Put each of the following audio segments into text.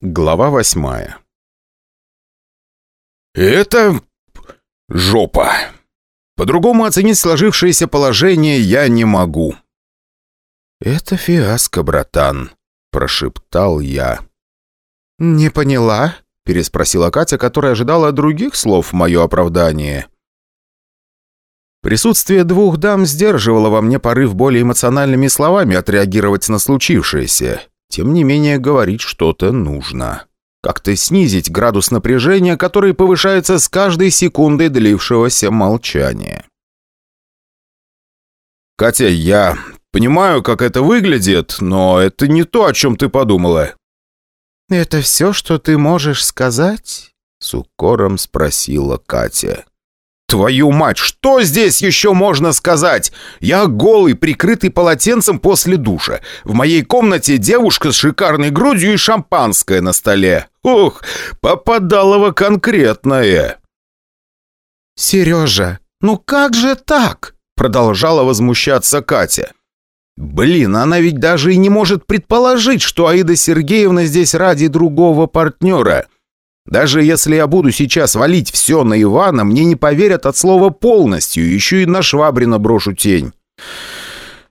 Глава восьмая «Это... жопа. По-другому оценить сложившееся положение я не могу». «Это фиаско, братан», — прошептал я. «Не поняла?» — переспросила Катя, которая ожидала других слов в мое оправдание. Присутствие двух дам сдерживало во мне порыв более эмоциональными словами отреагировать на случившееся. Тем не менее, говорить что-то нужно. Как-то снизить градус напряжения, который повышается с каждой секундой длившегося молчания. «Катя, я понимаю, как это выглядит, но это не то, о чем ты подумала». «Это все, что ты можешь сказать?» — с укором спросила Катя. «Твою мать, что здесь еще можно сказать? Я голый, прикрытый полотенцем после душа. В моей комнате девушка с шикарной грудью и шампанское на столе. Ух, попадалово конкретное!» «Сережа, ну как же так?» Продолжала возмущаться Катя. «Блин, она ведь даже и не может предположить, что Аида Сергеевна здесь ради другого партнера». Даже если я буду сейчас валить все на Ивана, мне не поверят от слова полностью, еще и на Швабрина брошу тень.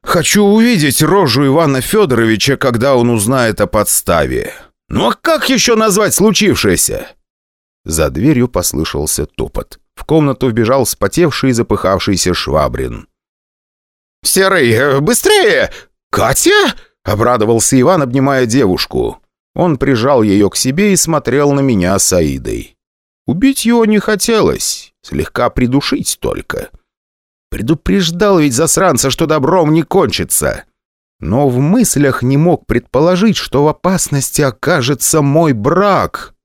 Хочу увидеть рожу Ивана Федоровича, когда он узнает о подставе. Ну а как еще назвать случившееся?» За дверью послышался топот. В комнату вбежал вспотевший и запыхавшийся Швабрин. «Серый, э, быстрее! Катя?» — обрадовался Иван, обнимая девушку. Он прижал ее к себе и смотрел на меня с Аидой. Убить его не хотелось, слегка придушить только. Предупреждал ведь засранца, что добром не кончится. Но в мыслях не мог предположить, что в опасности окажется мой брак.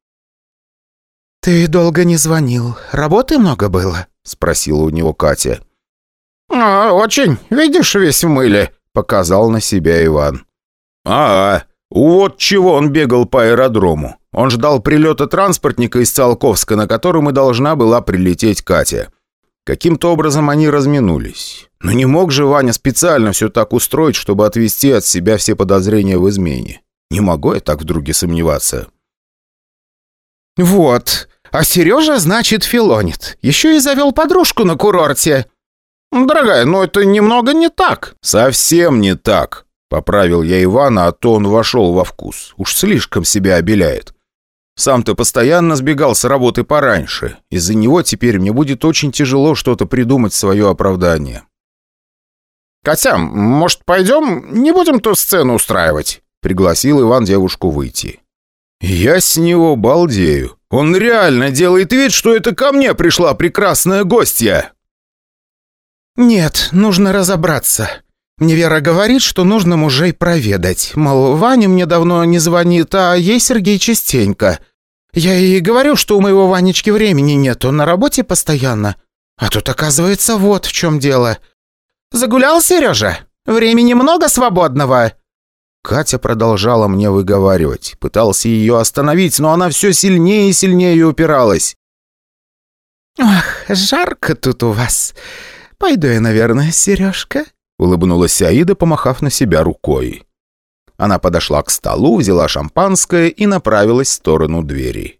«Ты долго не звонил. Работы много было?» — спросила у него Катя. «А, очень. Видишь, весь в мыле», — показал на себя Иван. «А, вот чего он бегал по аэродрому. Он ждал прилета транспортника из Циолковска, на котором и должна была прилететь Катя. Каким-то образом они разминулись. Но не мог же Ваня специально все так устроить, чтобы отвести от себя все подозрения в измене. Не могу я так в друге сомневаться. «Вот. А Сережа, значит, филонит. Еще и завел подружку на курорте». «Дорогая, но это немного не так». «Совсем не так», Поправил я Ивана, а то он вошел во вкус. Уж слишком себя обеляет. Сам-то постоянно сбегал с работы пораньше. Из-за него теперь мне будет очень тяжело что-то придумать свое оправдание. «Катя, может, пойдем? Не будем ту сцену устраивать?» Пригласил Иван девушку выйти. «Я с него балдею. Он реально делает вид, что это ко мне пришла прекрасная гостья!» «Нет, нужно разобраться. Мне Вера говорит, что нужно мужей проведать. Мол, Ваня мне давно не звонит, а ей Сергей частенько. Я ей говорю, что у моего Ванечки времени нет, он на работе постоянно. А тут, оказывается, вот в чем дело. «Загулял, Сережа? Времени много свободного?» Катя продолжала мне выговаривать. Пытался ее остановить, но она все сильнее и сильнее упиралась. «Ах, жарко тут у вас. Пойду я, наверное, Сережка», Улыбнулась Аида, помахав на себя рукой. Она подошла к столу, взяла шампанское и направилась в сторону двери.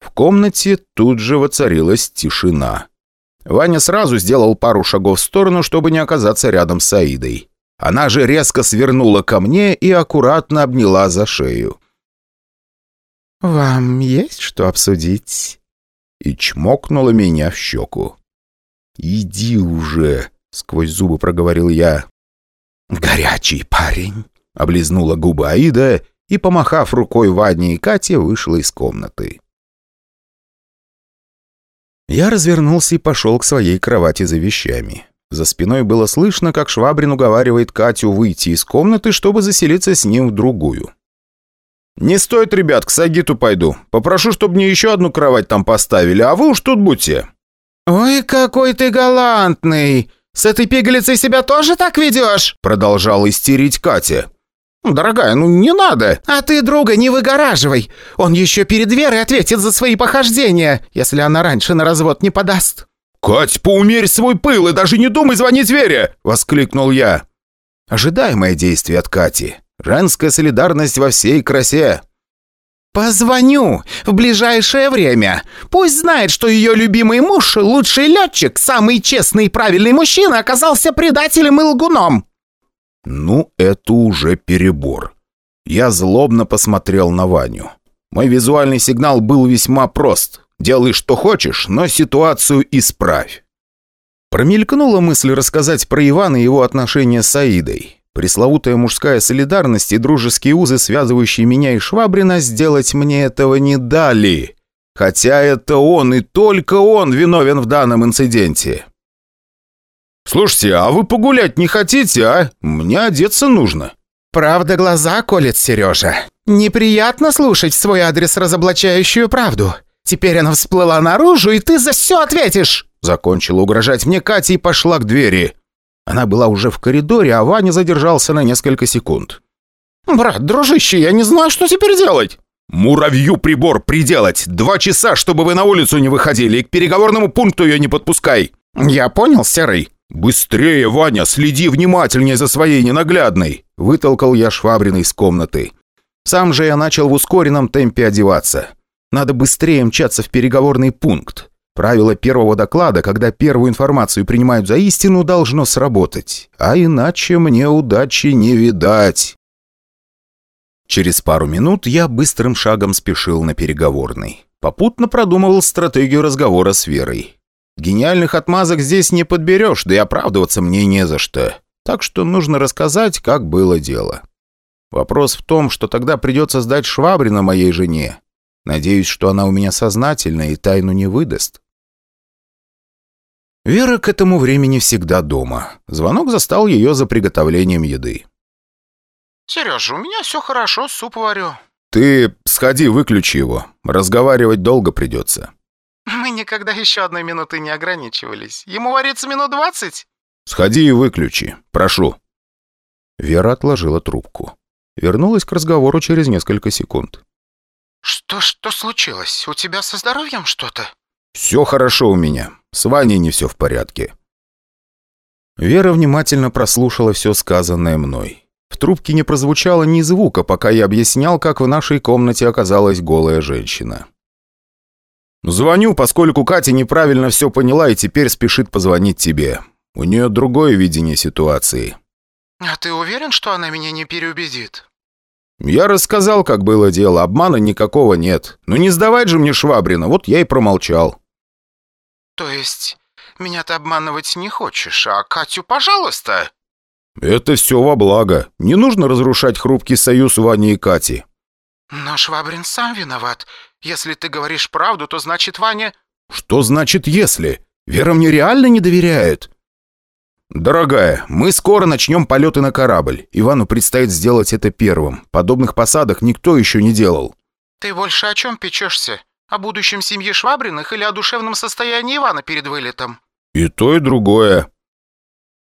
В комнате тут же воцарилась тишина. Ваня сразу сделал пару шагов в сторону, чтобы не оказаться рядом с Аидой. Она же резко свернула ко мне и аккуратно обняла за шею. «Вам есть что обсудить?» И чмокнула меня в щеку. «Иди уже!» Сквозь зубы проговорил я. «Горячий парень!» — облизнула губы Аида и, помахав рукой Ване и Кате, вышла из комнаты. Я развернулся и пошел к своей кровати за вещами. За спиной было слышно, как Швабрин уговаривает Катю выйти из комнаты, чтобы заселиться с ним в другую. «Не стоит, ребят, к Сагиту пойду. Попрошу, чтобы мне еще одну кровать там поставили, а вы уж тут будьте». «Ой, какой ты галантный!» «С этой пигалицей себя тоже так ведешь?» Продолжал истерить Катя. «Дорогая, ну не надо!» «А ты друга не выгораживай! Он еще перед Верой ответит за свои похождения, если она раньше на развод не подаст!» «Кать, поумерь свой пыл и даже не думай звонить Вере!» — воскликнул я. Ожидаемое действие от Кати. Женская солидарность во всей красе. «Позвоню в ближайшее время. Пусть знает, что ее любимый муж, лучший летчик, самый честный и правильный мужчина, оказался предателем и лгуном». Ну, это уже перебор. Я злобно посмотрел на Ваню. Мой визуальный сигнал был весьма прост. Делай, что хочешь, но ситуацию исправь. Промелькнула мысль рассказать про Ивана и его отношения с Аидой. Пресловутая мужская солидарность и дружеские узы, связывающие меня и Швабрина, сделать мне этого не дали. Хотя это он и только он виновен в данном инциденте. «Слушайте, а вы погулять не хотите, а? Мне одеться нужно». «Правда глаза колет, Сережа. Неприятно слушать в свой адрес разоблачающую правду. Теперь она всплыла наружу, и ты за все ответишь!» Закончила угрожать мне Катя и пошла к двери. Она была уже в коридоре, а Ваня задержался на несколько секунд. «Брат, дружище, я не знаю, что теперь делать!» «Муравью прибор приделать! Два часа, чтобы вы на улицу не выходили, и к переговорному пункту ее не подпускай!» «Я понял, Серый!» «Быстрее, Ваня, следи внимательнее за своей ненаглядной!» Вытолкал я Швабрина из комнаты. Сам же я начал в ускоренном темпе одеваться. Надо быстрее мчаться в переговорный пункт. Правило первого доклада, когда первую информацию принимают за истину, должно сработать. А иначе мне удачи не видать. Через пару минут я быстрым шагом спешил на переговорный. Попутно продумывал стратегию разговора с Верой. Гениальных отмазок здесь не подберешь, да и оправдываться мне не за что. Так что нужно рассказать, как было дело. Вопрос в том, что тогда придется сдать Швабрина моей жене. Надеюсь, что она у меня сознательна и тайну не выдаст. Вера к этому времени всегда дома. Звонок застал ее за приготовлением еды. «Сережа, у меня все хорошо, суп варю». «Ты сходи, выключи его. Разговаривать долго придется». «Мы никогда еще одной минуты не ограничивались. Ему варится минут двадцать?» «Сходи и выключи. Прошу». Вера отложила трубку. Вернулась к разговору через несколько секунд. «Что, что случилось? У тебя со здоровьем что-то?» «Все хорошо у меня. С Ваней не все в порядке». Вера внимательно прослушала все сказанное мной. В трубке не прозвучало ни звука, пока я объяснял, как в нашей комнате оказалась голая женщина. «Звоню, поскольку Катя неправильно все поняла и теперь спешит позвонить тебе. У нее другое видение ситуации». «А ты уверен, что она меня не переубедит?» «Я рассказал, как было дело, обмана никакого нет. Ну не сдавать же мне Швабрина, вот я и промолчал». «То есть меня ты обманывать не хочешь, а Катю, пожалуйста?» «Это все во благо. Не нужно разрушать хрупкий союз Вани и Кати». «Но Швабрин сам виноват. Если ты говоришь правду, то значит Ваня...» «Что значит «если»? Вера мне реально не доверяет?» «Дорогая, мы скоро начнем полеты на корабль. Ивану предстоит сделать это первым. Подобных посадок никто еще не делал». «Ты больше о чем печешься? О будущем семьи Швабриных или о душевном состоянии Ивана перед вылетом?» «И то, и другое».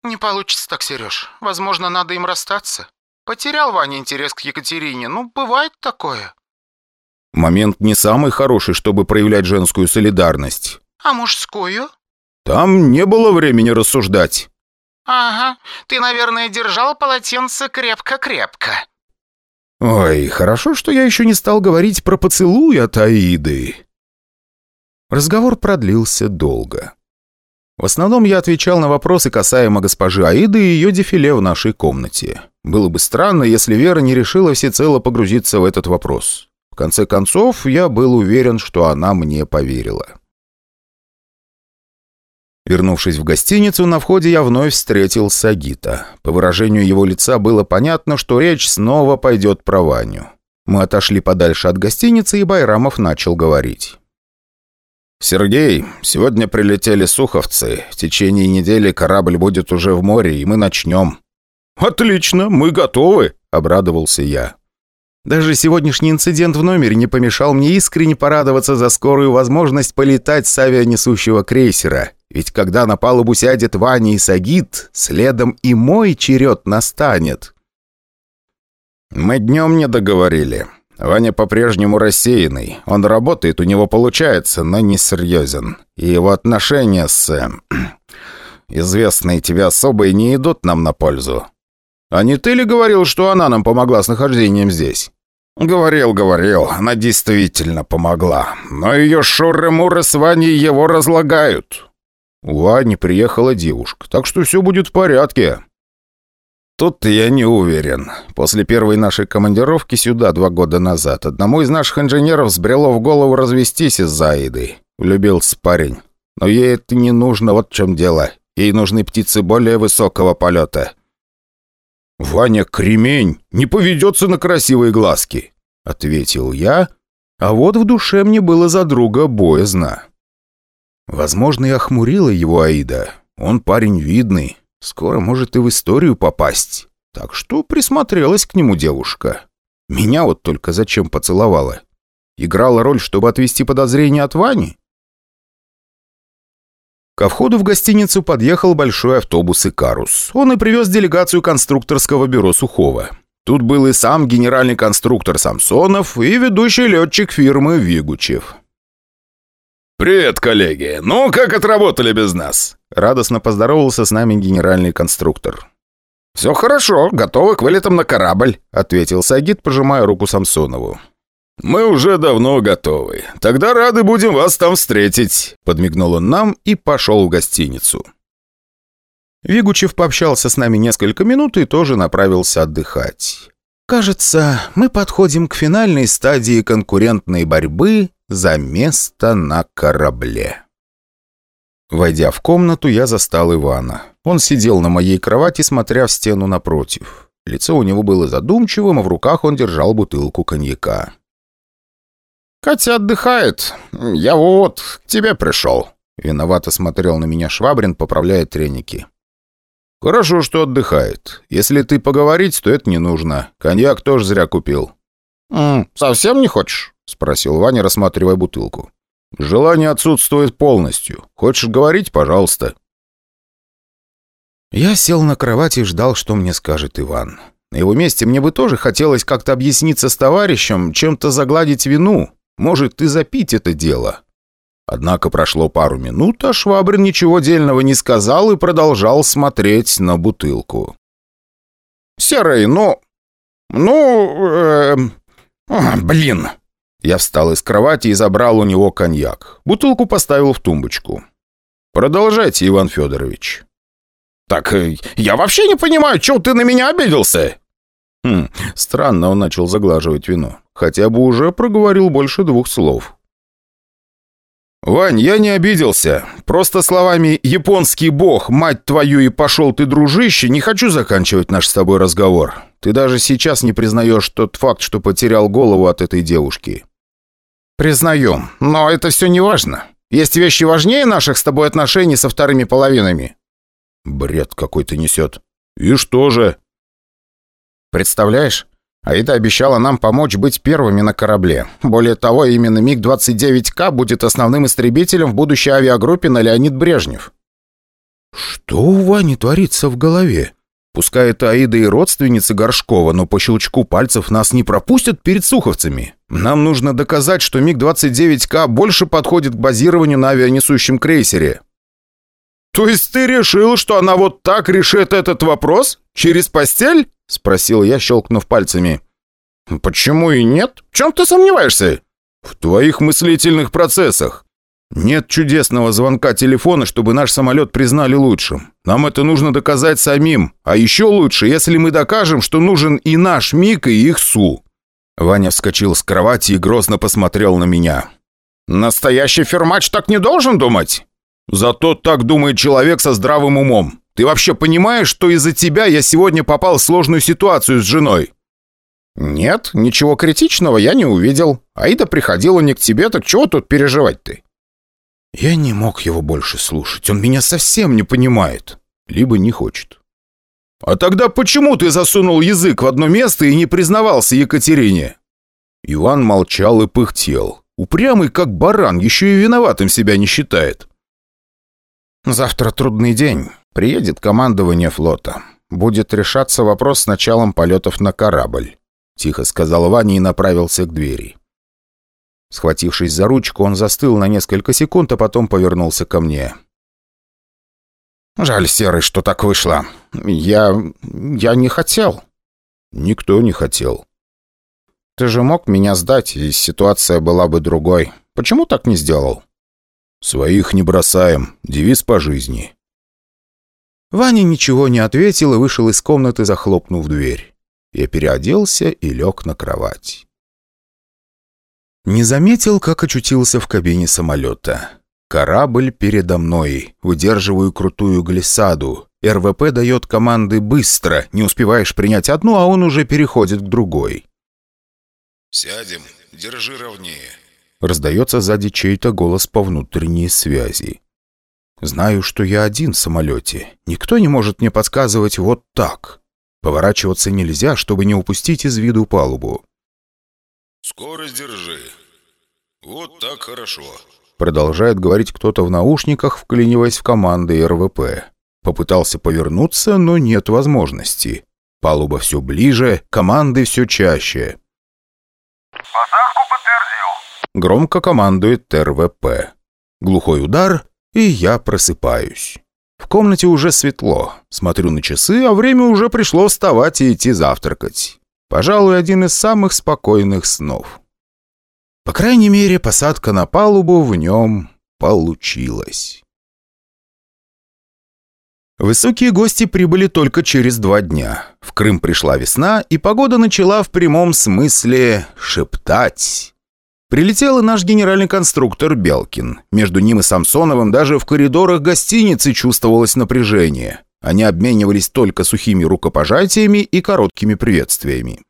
«Не получится так, Сереж. Возможно, надо им расстаться. Потерял Ваня интерес к Екатерине. Ну, бывает такое». Момент не самый хороший, чтобы проявлять женскую солидарность. «А мужскую?» «Там не было времени рассуждать». «Ага, ты, наверное, держал полотенце крепко-крепко». «Ой, хорошо, что я еще не стал говорить про поцелуй от Аиды». Разговор продлился долго. В основном я отвечал на вопросы касаемо госпожи Аиды и ее дефиле в нашей комнате. Было бы странно, если Вера не решила всецело погрузиться в этот вопрос. В конце концов, я был уверен, что она мне поверила. Вернувшись в гостиницу, на входе я вновь встретил Сагита. По выражению его лица было понятно, что речь снова пойдет про Ваню. Мы отошли подальше от гостиницы, и Байрамов начал говорить. «Сергей, сегодня прилетели суховцы. В течение недели корабль будет уже в море, и мы начнем». «Отлично, мы готовы», — обрадовался я. Даже сегодняшний инцидент в номере не помешал мне искренне порадоваться за скорую возможность полетать с авианесущего крейсера. Ведь когда на палубу сядет Ваня и Сагит, следом и мой черед настанет. Мы днем не договорили. Ваня по-прежнему рассеянный. Он работает, у него получается, но не серьезен. И его отношения с... Э, известные тебе особые не идут нам на пользу. А не ты ли говорил, что она нам помогла с нахождением здесь? «Говорил, говорил, она действительно помогла. Но ее шуры-муры с Ваней его разлагают». У Вани приехала девушка, так что все будет в порядке. Тут я не уверен. После первой нашей командировки сюда два года назад одному из наших инженеров сбрело в голову развестись из-за. Влюбился парень. Но ей это не нужно, вот в чем дело. Ей нужны птицы более высокого полета. «Ваня Кремень не поведется на красивые глазки», — ответил я, а вот в душе мне было за друга боязно. Возможно, и охмурила его Аида. Он парень видный, скоро может и в историю попасть. Так что присмотрелась к нему девушка. Меня вот только зачем поцеловала? Играла роль, чтобы отвести подозрения от Вани? Ко входу в гостиницу подъехал большой автобус «Икарус». Он и привез делегацию конструкторского бюро Сухого. Тут был и сам генеральный конструктор Самсонов, и ведущий летчик фирмы Вигучев. «Привет, коллеги! Ну, как отработали без нас?» Радостно поздоровался с нами генеральный конструктор. «Все хорошо, готовы к вылетам на корабль», — ответил Сагит, пожимая руку Самсонову. «Мы уже давно готовы. Тогда рады будем вас там встретить», — подмигнул он нам и пошел в гостиницу. Вигучев пообщался с нами несколько минут и тоже направился отдыхать. «Кажется, мы подходим к финальной стадии конкурентной борьбы за место на корабле». Войдя в комнату, я застал Ивана. Он сидел на моей кровати, смотря в стену напротив. Лицо у него было задумчивым, а в руках он держал бутылку коньяка. «Катя отдыхает. Я вот к тебе пришел». Виновато смотрел на меня Швабрин, поправляя треники. «Хорошо, что отдыхает. Если ты поговорить, то это не нужно. Коньяк тоже зря купил». «М, «Совсем не хочешь?» — спросил Ваня, рассматривая бутылку. «Желание отсутствует полностью. Хочешь говорить, пожалуйста». Я сел на кровати и ждал, что мне скажет Иван. На его месте мне бы тоже хотелось как-то объясниться с товарищем, чем-то загладить вину. Может, и запить это дело. Однако прошло пару минут, а Швабрин ничего дельного не сказал и продолжал смотреть на бутылку. «Серый, ну... ну... Э, блин!» Я встал из кровати и забрал у него коньяк. Бутылку поставил в тумбочку. «Продолжайте, Иван Федорович». «Так э, я вообще не понимаю, чего ты на меня обиделся?» Хм, странно он начал заглаживать вино. Хотя бы уже проговорил больше двух слов. «Вань, я не обиделся. Просто словами «японский бог, мать твою и пошел ты, дружище» не хочу заканчивать наш с тобой разговор. Ты даже сейчас не признаешь тот факт, что потерял голову от этой девушки». «Признаю, но это все не важно. Есть вещи важнее наших с тобой отношений со вторыми половинами». «Бред какой-то несет. И что же?» «Представляешь, Аида обещала нам помочь быть первыми на корабле. Более того, именно МиГ-29К будет основным истребителем в будущей авиагруппе на Леонид Брежнев». «Что у Вани творится в голове?» Пускай это Аида и родственница Горшкова, но по щелчку пальцев нас не пропустят перед суховцами. Нам нужно доказать, что МиГ-29К больше подходит к базированию на авианесущем крейсере». «То есть ты решил, что она вот так решит этот вопрос? Через постель?» — спросил я, щелкнув пальцами. «Почему и нет? В чем ты сомневаешься?» «В твоих мыслительных процессах. Нет чудесного звонка телефона, чтобы наш самолет признали лучшим. Нам это нужно доказать самим. А еще лучше, если мы докажем, что нужен и наш Мик, и их Су». Ваня вскочил с кровати и грозно посмотрел на меня. «Настоящий фермач так не должен думать?» «Зато так думает человек со здравым умом. Ты вообще понимаешь, что из-за тебя я сегодня попал в сложную ситуацию с женой?» «Нет, ничего критичного я не увидел. Аида приходила не к тебе, так чего тут переживать ты?» Я не мог его больше слушать. Он меня совсем не понимает. Либо не хочет. «А тогда почему ты засунул язык в одно место и не признавался Екатерине?» Иван молчал и пыхтел. Упрямый, как баран, еще и виноватым себя не считает. «Завтра трудный день. Приедет командование флота. Будет решаться вопрос с началом полетов на корабль», — тихо сказал Ваня и направился к двери. Схватившись за ручку, он застыл на несколько секунд, а потом повернулся ко мне. «Жаль, Серый, что так вышло. Я... я не хотел». «Никто не хотел». Ты же мог меня сдать, и ситуация была бы другой. Почему так не сделал?» «Своих не бросаем. Девиз по жизни». Ваня ничего не ответил и вышел из комнаты, захлопнув дверь. Я переоделся и лег на кровать. Не заметил, как очутился в кабине самолета. Корабль передо мной. Выдерживаю крутую глиссаду. РВП дает команды быстро. Не успеваешь принять одну, а он уже переходит к другой. «Сядем. Держи ровнее». Раздается сзади чей-то голос по внутренней связи. Знаю, что я один в самолете. Никто не может мне подсказывать вот так. Поворачиваться нельзя, чтобы не упустить из виду палубу. «Скорость держи. Вот так хорошо», — продолжает говорить кто-то в наушниках, вклиниваясь в команды РВП. Попытался повернуться, но нет возможности. Палуба все ближе, команды все чаще. «Посадку подтвердил», — громко командует РВП. Глухой удар, и я просыпаюсь. В комнате уже светло. Смотрю на часы, а время уже пришло вставать и идти завтракать. Пожалуй, один из самых спокойных снов. По крайней мере, посадка на палубу в нем получилась. Высокие гости прибыли только через два дня. В Крым пришла весна, и погода начала в прямом смысле шептать. Прилетел и наш генеральный конструктор Белкин. Между ним и Самсоновым даже в коридорах гостиницы чувствовалось напряжение. Они обменивались только сухими рукопожатиями и короткими приветствиями.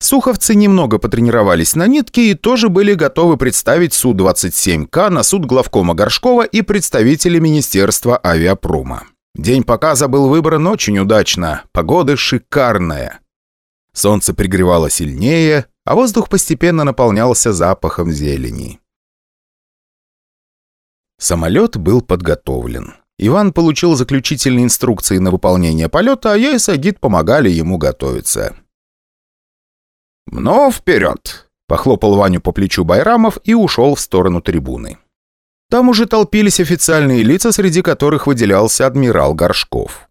Суховцы немного потренировались на нитке и тоже были готовы представить Су-27К на суд главкома Горшкова и представителя Министерства авиапрома. День показа был выбран очень удачно, погода шикарная. Солнце пригревало сильнее, а воздух постепенно наполнялся запахом зелени. Самолет был подготовлен. Иван получил заключительные инструкции на выполнение полета, а я и Сагит помогали ему готовиться. «Ну, вперед!» – похлопал Ваню по плечу Байрамов и ушел в сторону трибуны. Там уже толпились официальные лица, среди которых выделялся адмирал Горшков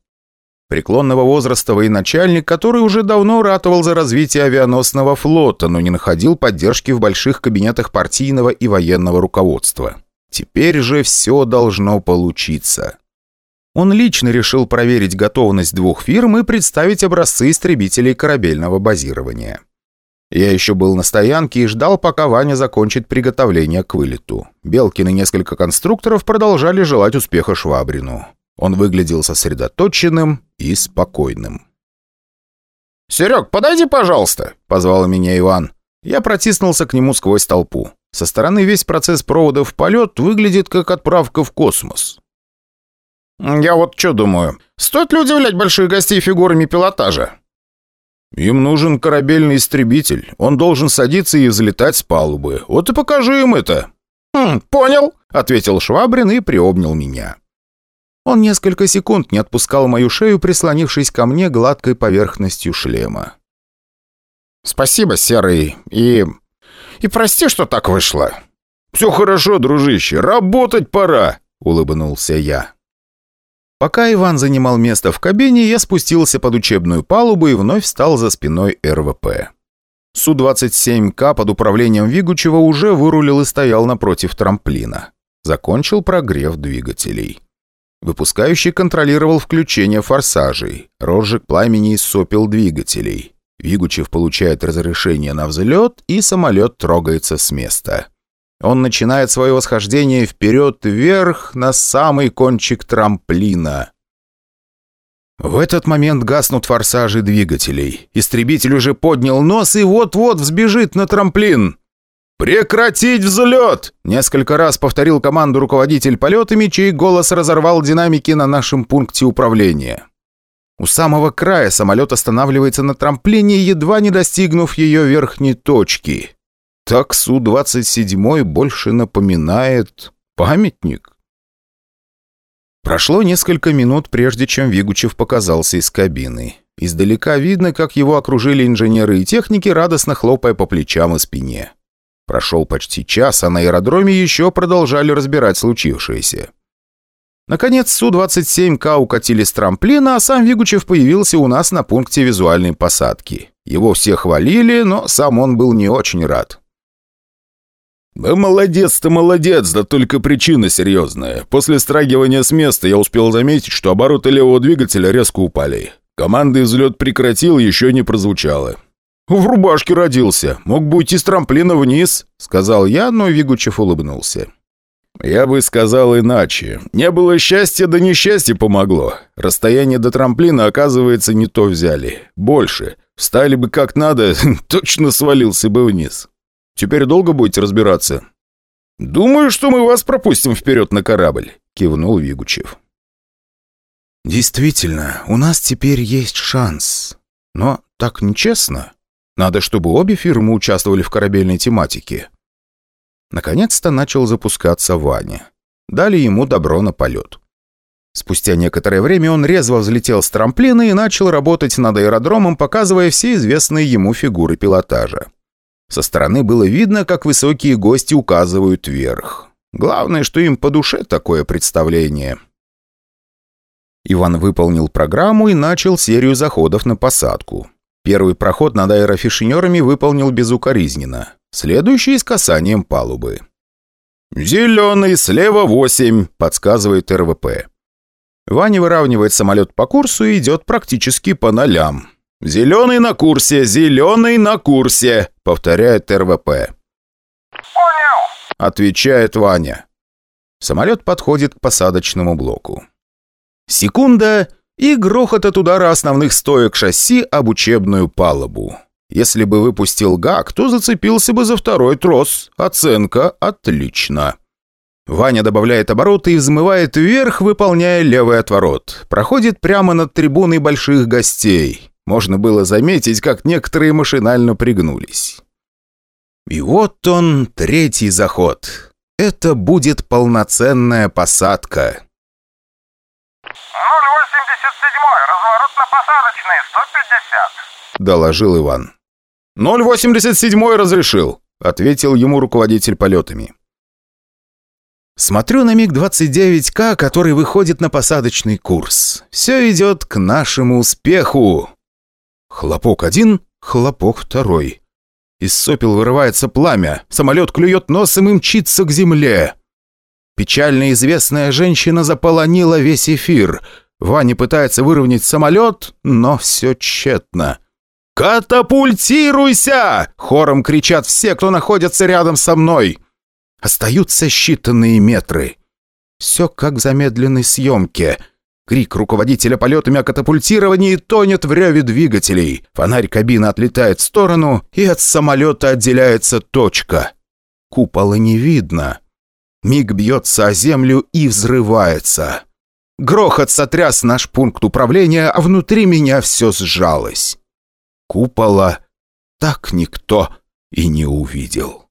преклонного возраста военачальник, который уже давно ратовал за развитие авианосного флота, но не находил поддержки в больших кабинетах партийного и военного руководства. Теперь же все должно получиться. Он лично решил проверить готовность двух фирм и представить образцы истребителей корабельного базирования. Я еще был на стоянке и ждал, пока Ваня закончит приготовление к вылету. Белкин и несколько конструкторов продолжали желать успеха Швабрину. Он выглядел сосредоточенным и спокойным. «Серег, подойди, пожалуйста!» – позвал меня Иван. Я протиснулся к нему сквозь толпу. Со стороны весь процесс провода в полет выглядит как отправка в космос. «Я вот что думаю, стоит ли удивлять больших гостей фигурами пилотажа?» «Им нужен корабельный истребитель. Он должен садиться и взлетать с палубы. Вот и покажи им это». «Хм, «Понял», — ответил Швабрин и приобнял меня. Он несколько секунд не отпускал мою шею, прислонившись ко мне гладкой поверхностью шлема. «Спасибо, Серый, и... и прости, что так вышло». «Все хорошо, дружище, работать пора», — улыбнулся я. Пока Иван занимал место в кабине, я спустился под учебную палубу и вновь встал за спиной РВП. Су-27К под управлением Вигучева уже вырулил и стоял напротив трамплина. Закончил прогрев двигателей. Выпускающий контролировал включение форсажей, розжиг пламени из сопел двигателей. Вигучев получает разрешение на взлет, и самолет трогается с места. Он начинает свое восхождение вперед-вверх на самый кончик трамплина. В этот момент гаснут форсажи двигателей. Истребитель уже поднял нос и вот-вот взбежит на трамплин. «Прекратить взлет!» – несколько раз повторил команду руководитель полетами, чей голос разорвал динамики на нашем пункте управления. У самого края самолет останавливается на трамплине, едва не достигнув ее верхней точки. Так Су-27 больше напоминает памятник. Прошло несколько минут, прежде чем Вигучев показался из кабины. Издалека видно, как его окружили инженеры и техники, радостно хлопая по плечам и спине. Прошел почти час, а на аэродроме еще продолжали разбирать случившееся. Наконец, Су-27К укатили с трамплина, а сам Вигучев появился у нас на пункте визуальной посадки. Его все хвалили, но сам он был не очень рад. «Да молодец ты, молодец, да только причина серьезная. После страгивания с места я успел заметить, что обороты левого двигателя резко упали. Команда взлет прекратил, еще не прозвучало. «В рубашке родился. Мог бы уйти с трамплина вниз», — сказал я, но Вигучев улыбнулся. «Я бы сказал иначе. Не было счастья, да несчастье помогло. Расстояние до трамплина, оказывается, не то взяли. Больше. Встали бы как надо, точно свалился бы вниз». Теперь долго будете разбираться?» «Думаю, что мы вас пропустим вперед на корабль», — кивнул Вигучев. «Действительно, у нас теперь есть шанс. Но так нечестно. Надо, чтобы обе фирмы участвовали в корабельной тематике». Наконец-то начал запускаться Ваня. Дали ему добро на полет. Спустя некоторое время он резво взлетел с трамплина и начал работать над аэродромом, показывая все известные ему фигуры пилотажа. Со стороны было видно, как высокие гости указывают вверх. Главное, что им по душе такое представление. Иван выполнил программу и начал серию заходов на посадку. Первый проход над аэрофишинерами выполнил безукоризненно. Следующий с касанием палубы. «Зеленый, слева 8», — подсказывает РВП. Ваня выравнивает самолет по курсу и идет практически по нолям. «Зеленый на курсе! Зеленый на курсе!» — повторяет РВП. Понял. Отвечает Ваня. Самолет подходит к посадочному блоку. Секунда, и грохот от удара основных стоек шасси об учебную палубу. Если бы выпустил гак, то зацепился бы за второй трос. Оценка «Отлично». Ваня добавляет обороты и взмывает вверх, выполняя левый отворот. Проходит прямо над трибуной больших гостей. Можно было заметить, как некоторые машинально пригнулись. И вот он, третий заход. Это будет полноценная посадка. 087, разворот на посадочный, 150. Доложил Иван. 087 разрешил, ответил ему руководитель полетами. Смотрю на МиГ-29К, который выходит на посадочный курс. Все идет к нашему успеху. Хлопок один, хлопок второй. Из сопел вырывается пламя, самолет клюет носом и мчится к земле. Печально известная женщина заполонила весь эфир. Ваня пытается выровнять самолет, но все тщетно. «Катапультируйся!» — хором кричат все, кто находится рядом со мной. Остаются считанные метры. Все как в замедленной съемке — Крик руководителя полетами о катапультировании тонет в реве двигателей. Фонарь кабины отлетает в сторону, и от самолета отделяется точка. Купола не видно. Миг бьется о землю и взрывается. Грохот сотряс наш пункт управления, а внутри меня все сжалось. Купола так никто и не увидел.